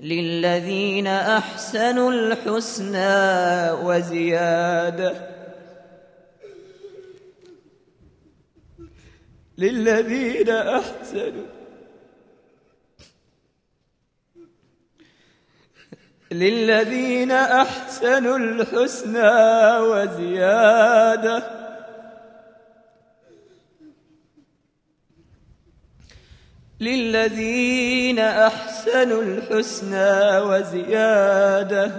للذين احسنوا الحسنى وزياده للذين احسنوا للذين احسنوا الحسنى وزياده للذين احسنوا أحسن الحسنى وزيادة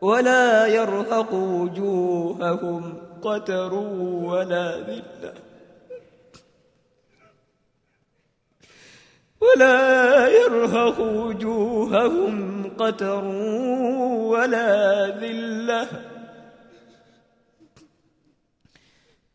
ولا يرهق وجوههم قتر ولا ذلة ولا يرهق وجوههم قتر ولا ذلة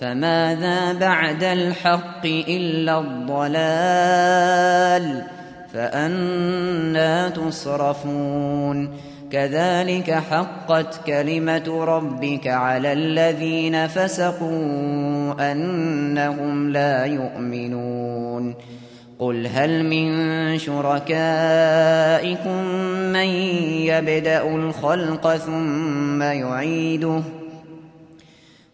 فماذا بعد الحق إلا الضلال فأنا تصرفون كذلك حقت كلمة ربك على الذين فسقوا أنهم لا يؤمنون قل هل من شركائكم من يبدأ الخلق ثم يعيده ؟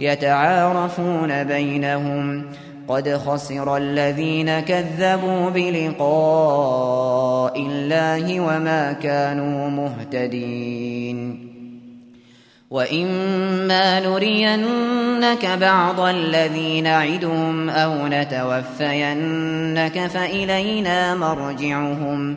يتعارفون بينهم. قد خسر الذين كذبوا بلقاء الله وما كانوا مهتدين. وَإِمَّا نُرِيَنَّكَ بَعْضَ الَّذِينَ نَعِدُهُمْ أَوْ نَتَوَفَّيَنَّكَ فَإِلَيْنَا مَرْجِعُهُمْ ۖ